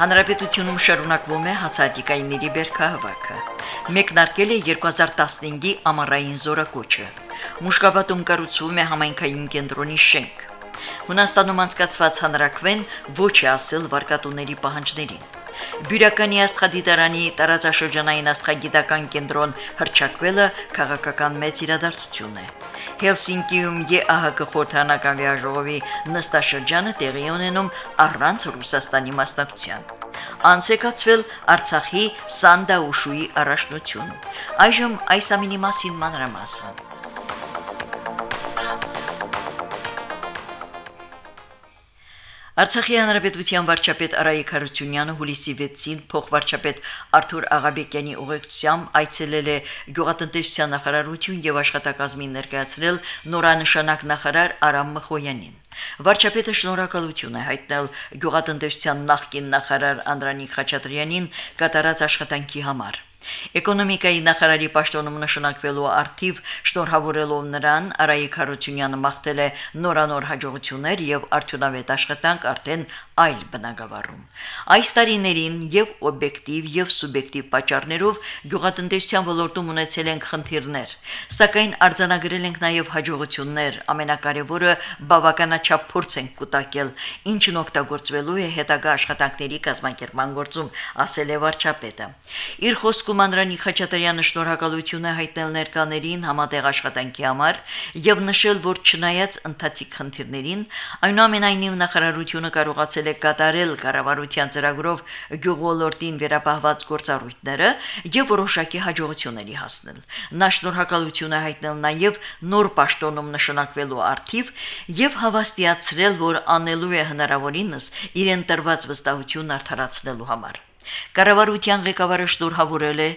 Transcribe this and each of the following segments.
Հանրապետությունում շարունակվում է հացադիկայինների բերքահավաքը։ Մեկնարկել է 2015-ի ամառային զորակոչը։ Մուշկաբատում կառուցվում է համայնքային կենտրոնի շենք։ Հունաստանում անցկացված հանրակվեն ոչ է ասել վարկատուների պահանջներին։ Բյուրականի աստղադիտարանի տարածաշրջանային աստղագիտական կենտրոն հրճակվելը քաղաքական մեծ իրադարձություն է։ Հելսինկիում ԵԱՀԿ խորհրդանական վիայժողովի նստաշրջանը տեղի ունենում առանց Ռուսաստանի մասնակցության։ Անցեկացվել Արցախի Սանդաուշուի առաջնություն։ Այժմ այս ամինի մասին մանրամասն։ Արցախի հանրապետության վարչապետ Արայիկ Հարությունյանը հուլիսի 6-ին փոխվարչապետ Արթուր Աղաբեկյանի ուղեկցությամբ այցելել է գյուղատնտեսության նախարարություն եւ աշխատակազմին ներկայացրել նորանշանակ նախարար Արամ Մխոյանին։ Վարչապետը շնորհակալություն է հայտնել գյուղատնտեսության նախկին նախարար Անդրանիկ Խաչատրյանին կատարած աշխատանքի համար։ Էկոնոմիկայի նախարարի պաշտոնում նշանակվելու արդիվ շնորհավորելով նրան Արայիկ Հարությունյանը մաղթել է նորանոր հաջողություններ եւ արդյունավետ աշխատանք արդեն այլ բնակավարում։ Այս տարիներին եւ օբյեկտիվ եւ սուբյեկտիվ պատճառներով գյուղատնտեսության ոլորտում ունեցել ենք խնդիրներ, սակայն արձանագրել ենք նաեւ հաջողություններ, ամենակարևորը բավականաչափ փորձ ենք կուտակել, ինչն օգտագործվելու է հետագա աշխատանքների կազմակերպման գործում, ասել է վարչապետը։ Իր խոսքում Անդրանի Խաչատրյանը շնորհակալություն է հայտնել ներկաներին համատեղ աշխատանքի համար եւ նշել, որ չնայած ընթացիկ խնդիրներին, այնուամենայնիվ նախարարությունը կարողացել է կատարել կառավարության ծրագրով գյուղոլորտին վերապահված գործառույթները եւ որոշակի հաջողությունների հասնել։ Նա շնորհակալություն է հայտնել նաեւ նոր պաշտոնում նշանակվելու արդիվ եւ հավաստիացրել, որ անելու է հնարավորինս իրեն տրված վստահություն արդարացնելու համար։ Կառավարության ղեկավարը շնորհավորել է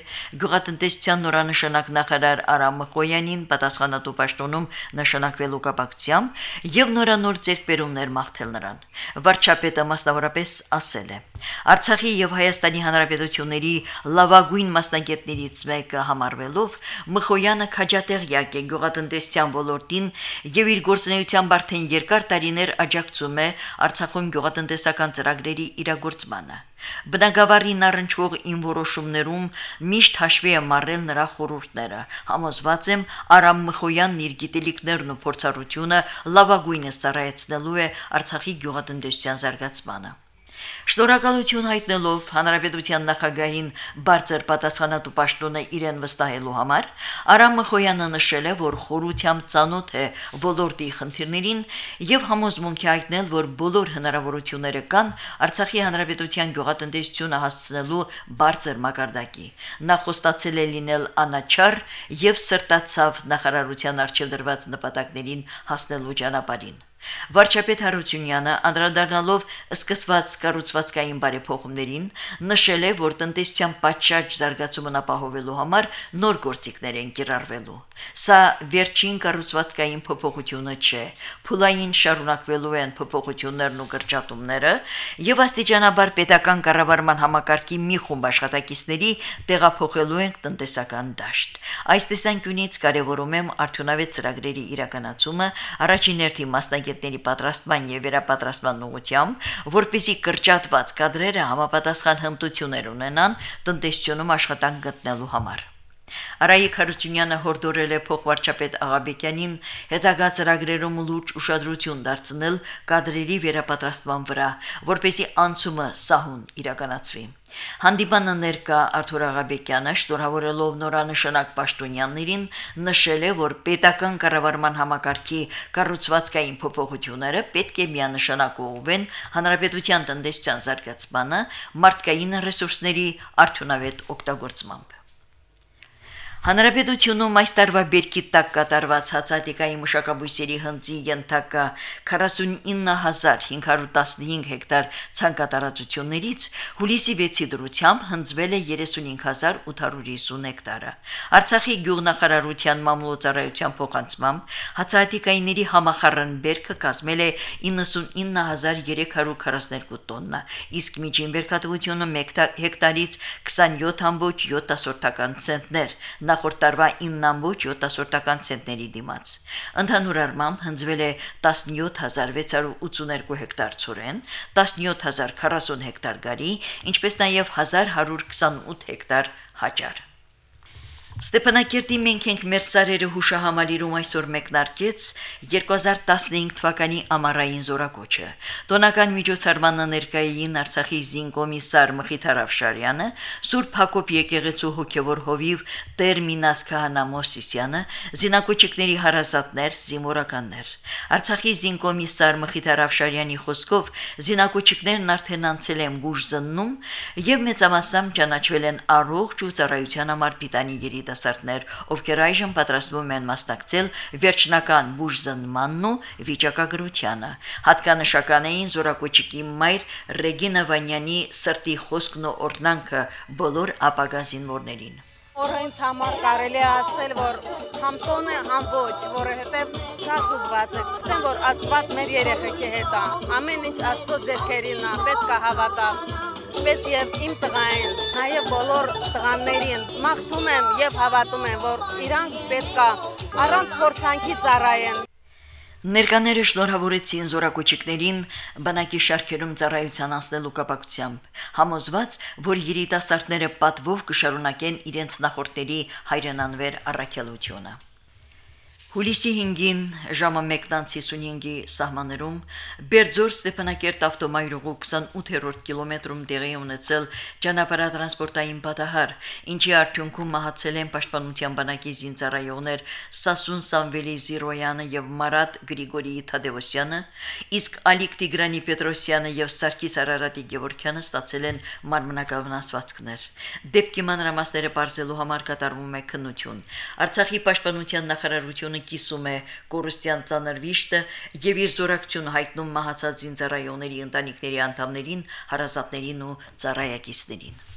գյուղատնտեսության նորանշանակ նախարար Արամ Մխոյանին պատասխանատու պաշտոնում նշանակվելու կապակցությամբ եւ նորանոր ձեռքբերումներ մաղթել նրան։ Վարչապետը մասնավորապես ասել է. Արցախի եւ Հայաստանի Հանրապետությունների լավագույն մասնագետներից մեկը համարվելով Մխոյանը քաջատեղյակ է գյուղատնտեսության ոլորտին եւ իր գործունեությամբ արդեն երկար տարիներ աջակցում է Արցախում գյուղատնտեսական ծրագրերի իրագործմանը։ Բնագավառին առնչվող իմ որոշումներում միշտ հաշվի եմ առել նրա խորհուրդները։ Համոզված եմ, Արամ Մխոյանն իր գիտելիքներն ու փորձառությունը լավագույնս ծառայեցնելու է Արցախի գյուղատնտեսության զարգացմանը։ Շնորհակալություն հայտնելով հանրապետության նախագահին բարձր պատասխանատու պաշտոնը իրեն վստահելու համար, Արամ Մխոյանը նշել է, որ խորությամբ ծանոթ է ոլորտի խնդիրներին եւ համոզմունք է հայտնել, որ բոլոր հնարավորությունները կան Արցախի հանրապետության գյուղատնտեսությունը հասցնելու բարձր մակարդակի։ Նա խոստացել է լինել անաչար եւ սրտացավ նախարարության արչեւ դրված նպատակներին հասնելու ճանապարհին։ Վարչապետ Հարությունյանը անդրադառնալով սկսված կառուցվածքային բարեփոխումներին նշել է, որ տնտեսության պատշաճ զարգացումն ապահովելու համար նոր գործիքներ են կիրառվելու։ Սա վերջին կառուցվածքային փոփոխությունը չէ։ Փուլային շարունակվելու են փոփոխություններն ու կրճատումները եւ աստիճանաբար պետական կառավարման համակարգի մի խումբ աշխատակիցների տեղափոխելու են տնտեսական դաշտ։ Այս տեսանկյունից կարևորում եմ արդյունավետ ծրագրերի իրականացումը, առաջին հերթին մասնագետ մասնագետների պատրաստման եւ վերապատրաստման ուղղությամբ, որպիսի կրճատված կadrերը համապատասխան հմտություններ ունենան տնտեսությունում աշխատանք գտնելու համար։ Արայիկ Խարությունյանը հորդորել է փոխվարչապետ Աղաբեկյանին հետագա ծրագրերում լուրջ ուշադրություն դարձնել կadrերի վերապատրաստման վրա, որպեսի անցումը սահուն իրականացվի։ Հանդիպանը ներկա Արթուր Աղաբեկյանը շնորհավորելով նորանշանակ պաշտոնյաններին նշել է, որ պետական կառավարման համակարգի կառուցվածքային փոփոխությունները պետք է միանշանակ ուղղվեն հանրապետության տնտեսության զարգացմանը, մարդկային ռեսուրսների արդյունավետ օգտագործմամբ։ Հանրապետությունում այս տարվա բերքի տակ կատարված հացատիկայի մշակաբույսերի հնձի ենթակա 49515 հեկտար ցանկատարածություններից հուլիսի 6-ի դրությամբ հնձվել է 35850 հեկտարը։ Արցախի գյուղնախարարության մամլոյցարայության փոխանցմամբ հացատիկայիների համախառն բերքը կազմել է 99342 տոննա, իսկ միջին բերքատվությունը 1 հեկտարից 27.7 ցենտներ նախորդ տարվա 9.7 ցենտների դիմաց։ Ընդհանուր առմամբ հնձվել է 17682 հեկտար ծորեն, 17040 հեկտար գարի, ինչպես նաև 1128 հեկտար հաճար։ Ստեփանակերտի մենք ենք մեր սարերը հուշահամալիրում այսօր մեկնարկեց 2015 թվականի ամառային զորակոչը։ Տոնական միջոցառմանը ներկայային Արցախի զինկոմիսար Մխիթար Ավշարյանը, Սուրբ Հակոբ եկեղեցու հոգևոր հովիվ Տեր Մինաս Քահանա Մոսիսյանը, զինակոչիկների հարազատներ, զինվորականներ։ Արցախի զինկոմիսար Մխիթար Ավշարյանի խոսքով զինակոչիկներն արդեն անցել են բուժզննում եւ մեծամասամբ ճանաչվել են առողջ ու ծառայության համար պիտանի երիտասարդներ, ովքեր այժմ պատրաստվում են մասնակցել վերջնական բուժզնմանն ու վիճակագրությանը։ Հատկանշական էին Զորակոչիկի մայր Ռեգինա Վանյանի սրտի խոսքն ու օրնանքը բոլոր ապագա զինվորներին։ Որը ինձ համար կարելի է ասել, որ համ տոն է, համ ոչ, որովհետև շատ ուզված է։ Գիտեմ, որ Աստված մեր երեխեքի հետ է։ Ամեն ինչ Աստծո ձեռքերին է, պետք է հավատալ ինչպես եւ իմ տղային, նաեւ բոլոր տղաներին մաղթում եմ եւ հավատում եմ, որ իրանք պետքա առանց փորձանքի ծառայեն։ Ներկաները շնորհավորեցին զորակոչիկներին բանակի շարքերում ծառայության անցնելու կապակցությամբ, համոզված, որ երիտասարդները պատվով կշարունակեն իրենց նախորդների հայրենանվեր առաքելությունը։ Հուլիսի 5-ին ժամը 1:55-ի սահմաններում Բերձոր Ստեփանակերտ ավտոմայրուղու 28-րդ կիլոմետրում տեղի ունեցել ճանապարհատրանսպորտային պատահար, ինչի արդյունքում մահացել են պաշտպանության բանակի զինծառայողներ Սասուն Սամվելի Զիրոյանը եւ Մարատ Գրիգորիի Թադևոսյանը, իսկ Ալիկ Տիգրանի Պետրոսյանը եւ Սարգիս Արարատի Գևորքյանը ստացել են մարմնակավնասվածքներ։ Դեպքի մանրամասները բարձելու համար կատարվում է քննություն։ Արցախի պաշտպանության նախարարությունը կիսում է կորստյան ցաներ վիշտը եւ իր զորակցությունը հայտնում մահացած զինծառայողների ընտանիքների անդամներին, հարազատներին ու ծառայակիցներին։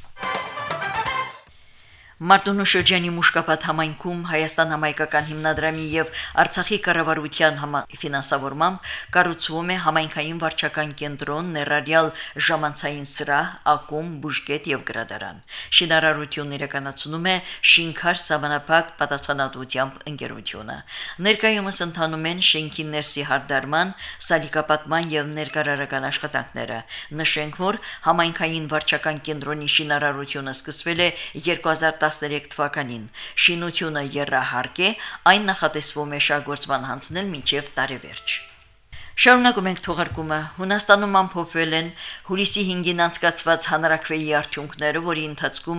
Մարտունու շրջանի Մուշկապատ համայնքում Հայաստան համայնքական հիմնադրամի եւ Արցախի կառավարության ֆինանսավորմամբ կառուցվում է համայնքային վարչական կենտրոն, ներառյալ ժամանցային սրահ, ակում, բուժկետ եւ գրադարան։ Շինարարությունն իրականացնում է Շինքար Սավանապակ պատասխանատվությամբ ընկերությունը։ Ներկայումս ընթանում են շենքի ներսի հարդարման, սալիկապատման եւ ներկայարարական աշխատանքները։ Նշենք, որ համայնքային վարչական կենտրոնի շինարարությունը սկսվել է 2010 2013 թվականին։ Շինությունը երրահարկ է, այն նախատեսվում է շահգործման հանձնել մինչև տարեվերջ։ Շարունակում ենք թողարկումը։ Հունաստանում ամփոփվել են հուլիսի 5-ին անցկացված հանրակրվեի արդյունքները, որի ընթացքում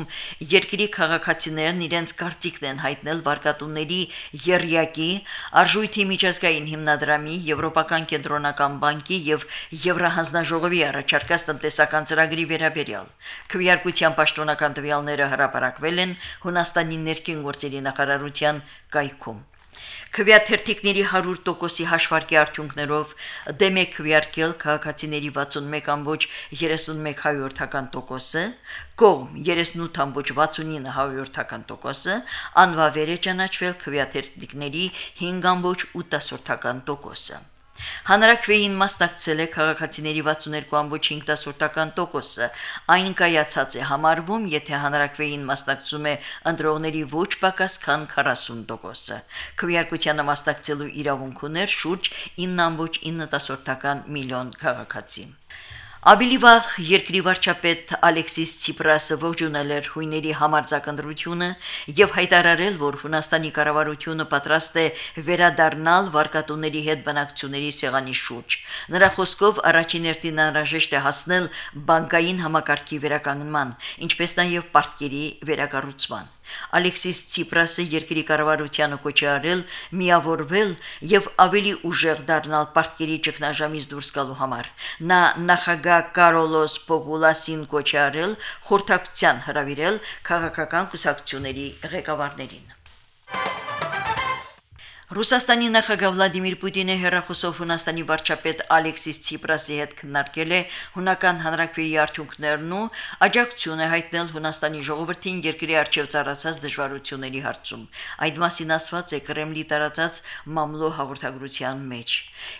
երկրի քաղաքացիներն իրենց կարծիքն են հայտնել վարկատունների Երյակի, Արժույթի միջազգային հիմնադրամի, Եվրոպական կենտրոնական բանկի եւ Եվրահանձնաժողովի առաջարկած տնտեսական ծրագրի վերաբերյալ։ Քվեարկության պաշտոնական տվյալները հրապարակվել են Հունաստանի ներքին գործերի նախարարության կայքում։ Քվեաթերթիկների 100%-ի հաշվարկի արդյունքներով դեմ է քվեարկել քաղաքացիների 61.31%-ը, կողմ 38.69%-ը, անվավեր է ճանաչվել քվեաթերթիկների 5.8%-ը։ Հանրակրվեին մասնակցել է քաղաքացիների 62.5%-ը։ Այն կայացած է համարվում, եթե հանրակրվեին մասնակցում է ընտրողների ոչ պակաս քան 40%-ը։ Քվեարկությանը մասնակցելու իրավունք ուներ շուրջ 9.9 միլիոն քաղաքացի։ Ավելի վաղ երկրի վարչապետ Ալեքսիս Ցիպրասը ողջունել էր հույների համարձակնդրությունը եւ հայտարարել, որ Հունաստանի կառավարությունը պատրաստ է վերադառնալ վարկատուների հետ բանակցությունների սեղանի շուրջ։ Նրա խոսքով առաջին հերթին անհրաժեշտ է հասնել բանկային համակարգի վերականգնման, ինչպես նաեւ պարտքերի վերակառուցման։ Ալեքսիս Ցիպրասը երկրի կառավարությանը կոչ է արել միավորվել եւ ավելի ուժեղ դառնալ պարտքերի ճգնաժամից դուրս գալու համար։ Նա նախագահ Կարոլոս Պոպուլասին կոչ է արել խորհրդակցության հրավիրել քաղաքական կուսակցությունների ղեկավարներին։ Ռուսաստանի նախագահ Վլադիմիր Պուտինը հերախոսով Հունաստանի վարչապետ Ալեքսիս Ցիպրասի հետ քննարկել է հունական հանրակրվեի արդյունքներն ու աջակցություն է հայտնել Հունաստանի ժողովրդին երկրի արչև ծառացած դժվարությունների հարցում։ Այդ մասին ասված է Կրեմլի տարածած մամլո հաղորդագրության մեջ։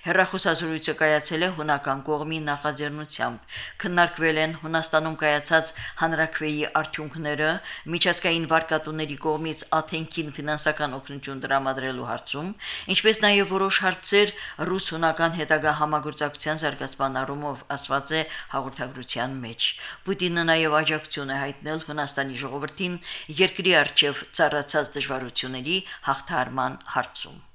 Հերախոսազրույցը կայացել է հունական կողմի նախաձեռնությամբ։ Քննարկվել են Հունաստանում կայացած հանրակրվեի արդյունքները, միջազգային վարկատուների կողմից Աթենքին ֆինանսական օգնություն տրամադրելու հարցում հարցում, ինչպես նաև որոշ հարցեր ռուս-հունական հետագա համագործակցության զարգացման առումով ասված է հաղորդագրության մեջ։ Պուտինը նաև աջակցություն է հայտնել Հունաստանի ժողովրդին երկրի արչև ծառացած դժվարությունների հաղթահարման հարցում։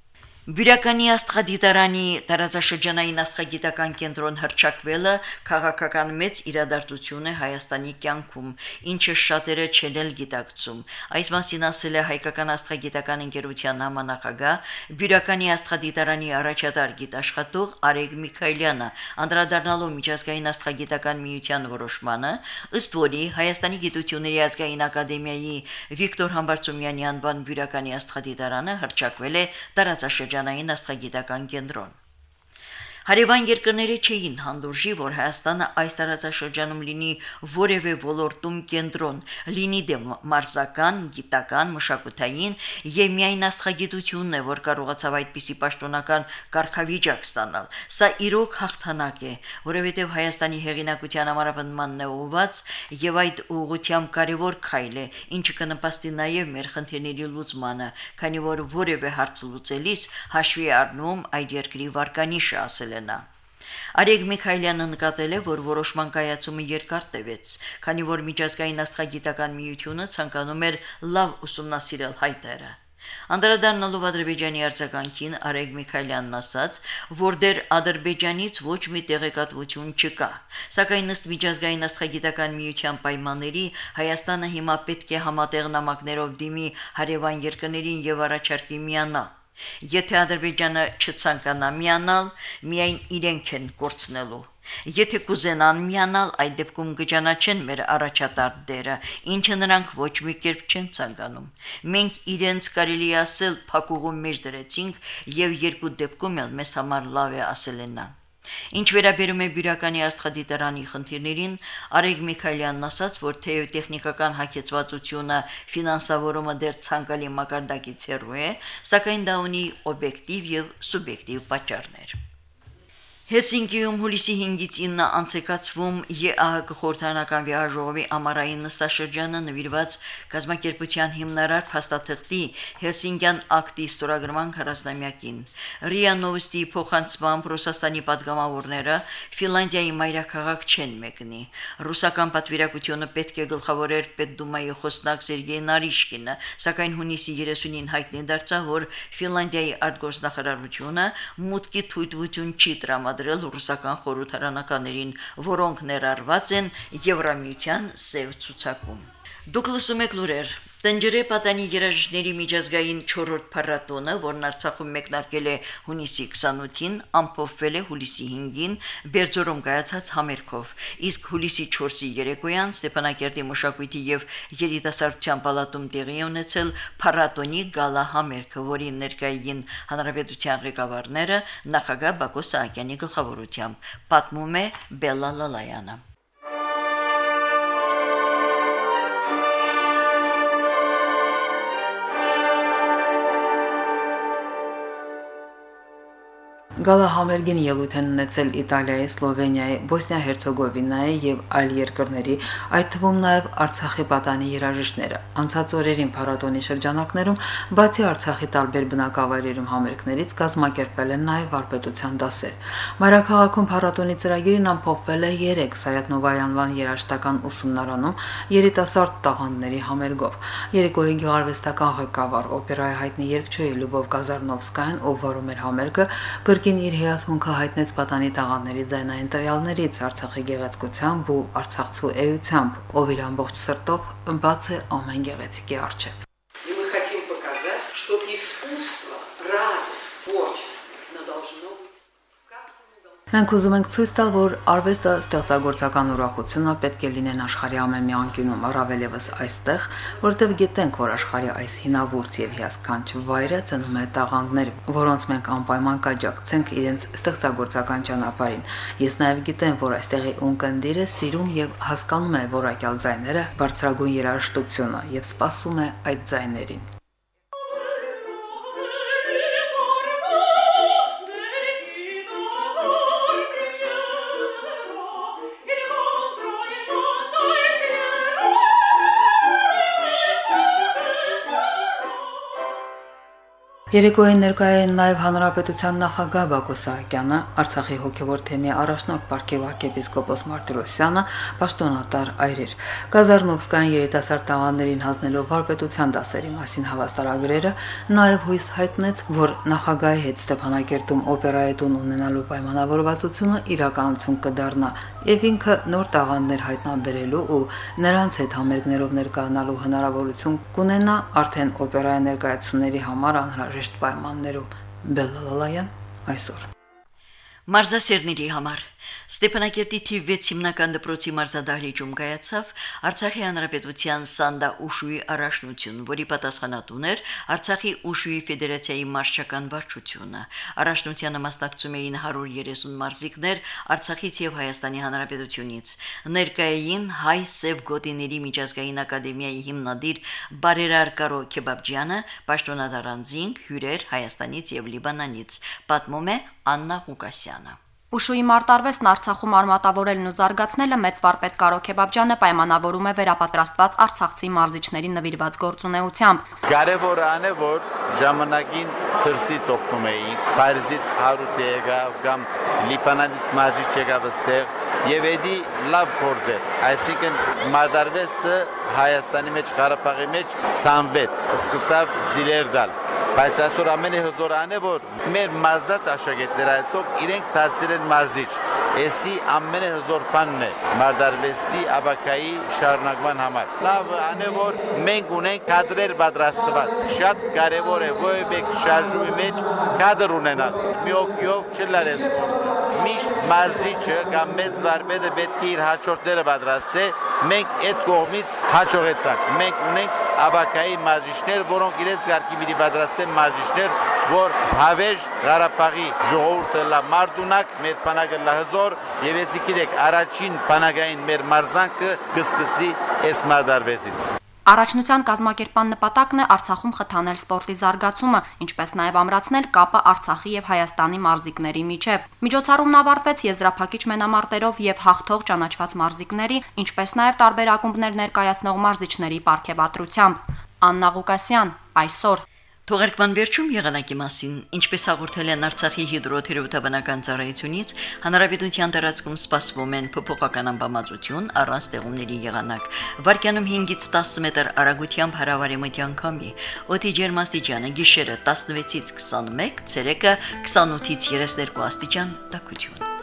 Բյուրականի աստղադիտարանի տարածաշրջանային աստղագիտական կենտրոն հրճակվելը քաղաքական մեծ իրադարձություն է Հայաստանի կյանքում, ինչը շատերը չեն էլ գիտակցում։ Այս մասին ասել է Հայկական աստղագիտական ընկերության համանախագահ Բյուրականի աստղադիտարանի առաջատար գիտաշխատող Արեգ Միքայելյանը, անդրադառնալով միջազգային աստղագիտական միության որոշմանը, ըստ որի Հայաստանի գիտությունների ազգային ակադեմիայի Վիկտոր Համբարձումյանի անվան Բյուրականի աստղադիտարանը հրճակվել է տարածաշրջանային շրջանային աստղագիտական կենտրոն։ Հարևան երկրները չէին հանդուրժի, որ Հայաստանը այս տարածաշրջանում լինի որևէ ոլորտում կենտրոն, լինի դե մարզական, գիտական, մշակութային եւ միայն աստղագիտությունն է, որ կարողացավ այդպիսի պաշտոնական կարգավիճակ ստանալ։ Սա իրոք հաղթանակ է, որովհետեւ Հայաստանի հեղինակության ամառապնդմանն է ուղված եւ այդ ուղղությամբ կարևոր քայլ է, ինչը կնպաստի նաեւ մեր խնդիրների լուծմանը, քանի որ որևէ հարց լուծելիս հաշվի առնում այդ երկրի վարկանիշը ասել է նա։ Արեգ Միքայելյանը նկատել է, որ որոշման կայացումը երկար տևեց, քանի որ միջազգային աստղագիտական միությունը ցանկանում էր լավ ուսումնասիրել հայտերը։ Անդրադառնալով Ադրբեջանի արձագանքին Արեգ Միքայելյանն ասաց, որ դեռ Ադրբեջանից ոչ մի տեղեկատվություն չկա, սակայն ըստ միջազգային աստղագիտական միության պայմանների Հայաստանը հիմա պետք է համատեղ նամակներով դիմի հարևան երկրներին եւ առաջարկի միանալ Եթե Ադրբեջանը չցանկանա միանալ, միայն իրենք են կորցնելու։ Եթե կուզենան միանալ, այդ դեպքում կճանաչեն մեր առաջատար դերը, ինչը նրանք ոչ մի կերպ չեն ցանկանում։ Մենք իրենց կարելի ասել փակուղու մեջ դրեցինք եւ երկու դեպքում էլ մեզ համար լավ է ասել են նա։ Ինչ վերաբերում է բյուրականի աստղադիտարանի խնդիրներին, Արեգ Միքայելյանն ասաց, որ թեև տեխնիկական հակեցվածությունը ֆինանսավորումը դեռ ցանկալի մակարդակից հեռու է, սակայն դա ունի օբյեկտիվ եւ սուբյեկտիվ պատճառներ։ Հեսինկիում հուլիսի 5-ից 9-ը անցեկացվում ԵԱՀԿ խորհրդանական վիայժողովի ամառային նստաշրջանը նվիրված գազམ་ակերպության հիմնարար փաստաթղթի Հեսինկյան ակտի ստորագրման 40-ամյակին։ ՌԻԱ Նովոստի փոխանցման Ռուսաստանի падգամավորները Ֆինլանդիայի մայրաքաղաք չեն մեկնի։ Ռուսական պատվիրակությունը պետք է գլխավորեր Պետդումայի խոսնակ Սերգեյ Նարիշկինը, սակայն հունիսի 30-ին հայտնի դարձավ, որ Ֆինլանդիայի արտգործնախարարությունը մուտքի թույլտվություն չի տրամադրել տրամադրել ռուսական խորհրդարանականներին, որոնք ներառված են Եվրամիության սև ցուցակում։ Դուք լսում եք լուրեր Տնջրե պատանի երաժիշտների միջազգային 4-րդ փառատոնը, որն Արցախում մեկնարկել է հունիսի 28-ին, ամփոփվել է հուլիսի 5-ին Բերձորում կայացած համերգով։ Իսկ հուլիսի 4-ի երեկոյան Ստեփանակերտի մշակույթի եւ երիտասարդության պալատում տեղի ունեցել փառատոնի գալա համերգը, որին ներկային հանրապետության ղեկավարները նախագահ Բակո Սահակյանի գլխավորությամբ։ Պատմում է Բելլա Լալայանը։ Գալահամերգին ելույթ են ունեցել Իտալիայի, Սլովենիայի, Բոսնիա-Հերցեգովինայի եւ այլ երկրների, այդ թվում նաեւ Արցախի պատանի երաժիշտները։ Անցած օրերին փառատոնի շրջանակներում բացի Արցախի տարբեր բնակավայրերում համերգներից կազմակերպվել են նաեւ վարպետության դասեր։ Մարաքաղաքում փառատոնի ծրագիրն ամփոփվել է 3 Սայաթնովայի անվան երաժշտական ուսումնարանում երիտասարդ տաղանդների համերգով։ Երեկոյի գեղարվեստական ղեկավար օպերայի հայտնի երգչուհի Լյուբով Կազարնովսկայան, ով վարում էր համերգը, կրկին Կին իր հիացմունքը հայտնեց պատանի տաղանների ձայնային տվյալներից Արցախի գեղեցկությամբ ու Արցախցու էությամբ, ով իր ամբողջ սրտով բաց է ամեն գեղեցիկի արժև։ И мы хотим показать, что искусство, Մենք ուզում ենք ցույց տալ, որ արվեստը ստեղծագործական ուրախությունը պետք է լինեն աշխարհի ամեն մի անկյունում, առավել եւս այստեղ, որտեղ գիտենք, որ աշխարհի այս հինավուրց եւ հիասքանչ վայրը ծնում է տաղանդներ, որոնց մենք անպայման կաջակցենք իրենց ստեղծագործական ճանապարհին։ Ես նաեւ գիտեմ, որ այստեղի ունկնդիրը սիրում եւ հասկանում է որակյալ ձայները, բարձրագույն երաժշտությունը եւ սպասում է այդ ձայներին։ Երեկոյին ներկայ են նաև Հանրապետության նախագահ Բակո Սահակյանը, Արցախի հոգևոր թեմի առաջնորդ Պարքև arczepiskopos Մարտիրոսյանը, պաշտոնատար այրեր։ Գազարնովսկային երիտասարդ տաղանդներին հանձնելով վարպետության դասերի մասին հավաստարագրերը նաև հույս հայտնեց, որ նախագահի հետ Ստեփանակերտում օպերայի տուն ունենալու պայմանավորվածությունը իրականություն կդառնա եւ ինքը նոր տաղանդներ հայտնաբերելու ու նրանց հետ համերգներով ներկայանալու հնարավորություն կունենա արդեն օպերայի ներկայացումների համար անհրաժեշտ պայմաններում Բելլալալայան այսօր Մարզասերների համար Ստեփանակերտի թիվ 6 հիմնական դպրոցի մարզադահլիճում կայացավ Արցախի հանրապետության Սանդա Ուշուի առաջնություն, որի պատասխանատուն էր Արցախի Ուշուի ֆեդերացիայի մարշչական վարչությունը։ Առաջնությանը մասնակցում էին 130 մարզիկներ Արցախից եւ Հայաստանի հանրապետությունից։ Ներկայային հայ սև գոտիների միջազգային ակադեմիայի հիմնադիր Բարերար Կարո Քեբաբջյանը, պաշտոնատար անձինք, հյուրեր Հայաստանից եւ Լիբանանից, պատմում է Աննա Ղուկասյանը։ Ուշուի մարտարվեստն Արցախում արմատավորելն ու զարգացնելը մեծ վարպետ Կարո Քեբաբջյանը պայմանավորում է վերապատրաստված արցախցի մարզիչների նվիրված գործունեությամբ։ Կարևորը այն է, որ ժամանակին թրսից օգնում էին, Փարիզից հարուտ եկավ կամ Լիբանանից մարզիչ եկավ այստեղ եւ էդի լավ գործ է այսինքն մարտարվեստը Հայաստանի մեջ Ղարաբաղի մեջ ցանվեց սկսավ ձիլեր դալ բայց այսօր ամենի հզորանը որ մեր մարզած աշակերտները այսօր իրենք դարձել են մարզիչ Էսի ամենը հզոր բանն է մարտարվեստի աբակայի շարունակման համար։ Լավ անե որ մենք ունենք կադրեր պատրաստված։ Շատ կարևոր է ովեկ շարժումի մեջ կադր ունենալ։ Մի օքյով չլարես գործը։ Միշտ մարզիչը կամ մեծ վարպետը պետք է իր հաջորդները պատրաստե։ Մենք այդ կողմից հաջողեցանք։ Մենք ունենք աբակայի մարզիչներ, որոնք իրենց յարկի պիտի պատրաստեն մարզիչներ, որ հավեժ Ղարաբաղի ժողովուրդը լա մարդունակ, մեր բանակը լա հզոր, եւ եսի գիտեք, առաջին բանակային մեր մարզանքը կսկսի այս մադարվեսից։ Առաջնության կազմակերպման նպատակն է Արցախում խթանել սպորտի զարգացումը, ինչպես նաև ամրացնել կապը Արցախի եւ Հայաստանի մարզիկների միջև։ Միջոցառումն ավարտվեց եզրափակիչ մենամարտերով եւ հաղթող ճանաչված մարզիկների, ինչպես նաև տարբեր ակումբներ ներկայացնող մարզիչների ապարքեվատրությամբ։ Աննա Ղուկասյան այսօր Թողարկման վերջում եղանակի մասին, ինչպես հաղորդել են Արցախի հիդրոթերապևտաբանական ծառայությունից, հանրապետության տարածքում սպասվում են փոփոխական ամպամածություն առանց ձեղումների եղանակ։ Վարկյանում 5-ից 10 մետր արագությամբ հարավարեմտյան քամի։ Օդի ջերմաստիճանը գիշերը 16-ից 21, ցերեկը 28-ից 32 աստիճան տաքություն։